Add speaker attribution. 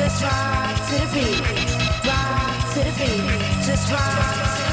Speaker 1: just rock to the beat, rock to the beat, just rock.